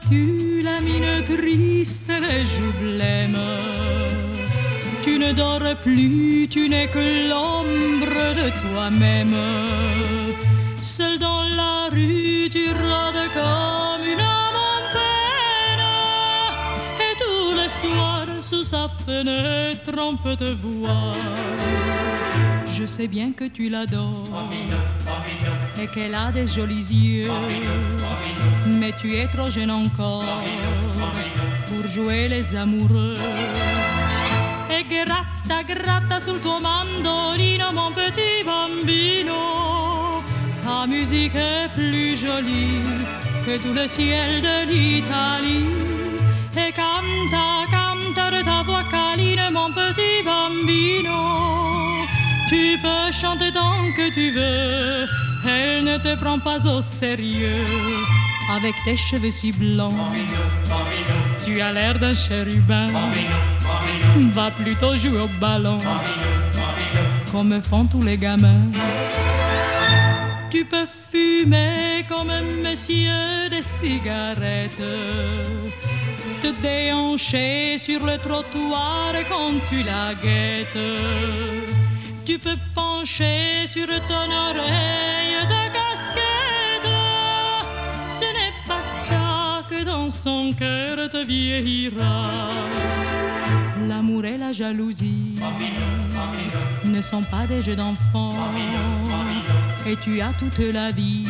battus, la mine triste, les joues blêmes. Tu ne dors plus, tu n'es que l'ombre de toi-même. Seul dans la rue, tu rôdes comme une peine. Et tous les soirs, sous sa fenêtre, on peut te voir. Je sais bien que tu l'adores et qu'elle a des jolis yeux. Mais tu es trop jeune encore pour jouer les amoureux. E gratta, gratta sul tuo mandolino, mon petit bambino. Ta musique est plus jolie que tout le ciel de l'Italie. Et canta, canta de ta voix câline, mon petit bambino. Tu peux chanter tant que tu veux, elle ne te prend pas au sérieux. Avec tes cheveux si blancs, tu as l'air d'un chérubin. Va plutôt jouer au ballon, comme font tous les gamins. Tu peux fumer comme un monsieur des cigarettes, te déhancher sur le trottoir quand tu la guettes. Tu peux pencher sur ton oreille ta casquette. Ce n'est pas ça que dans son cœur te vieillira. L'amour et la jalousie ne sont pas des jeux d'enfants. Et tu as toute la vie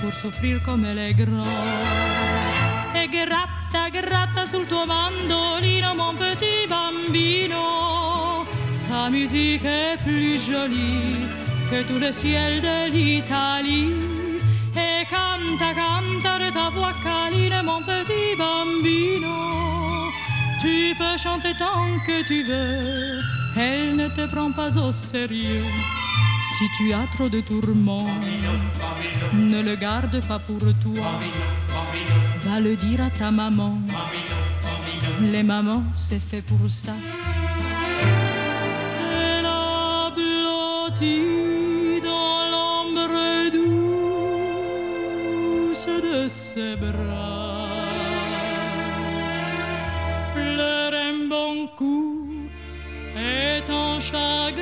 pour souffrir comme elle est grande. E gratta, gratta sul tuo mandolino, mon petit bambino. Ta musique est plus jolie que tout le ciel de l'Italie. Et canta, canta de ta voix câline, mon petit bambino. Tu peux chanter tant que tu veux, elle ne te prend pas au sérieux. Si tu as trop de tourments, ne le garde pas pour toi. Va le dire à ta maman. Les mamans, c'est fait pour ça. Dans l'ombre douce de ses bras. Pleure un bon coup et ton chat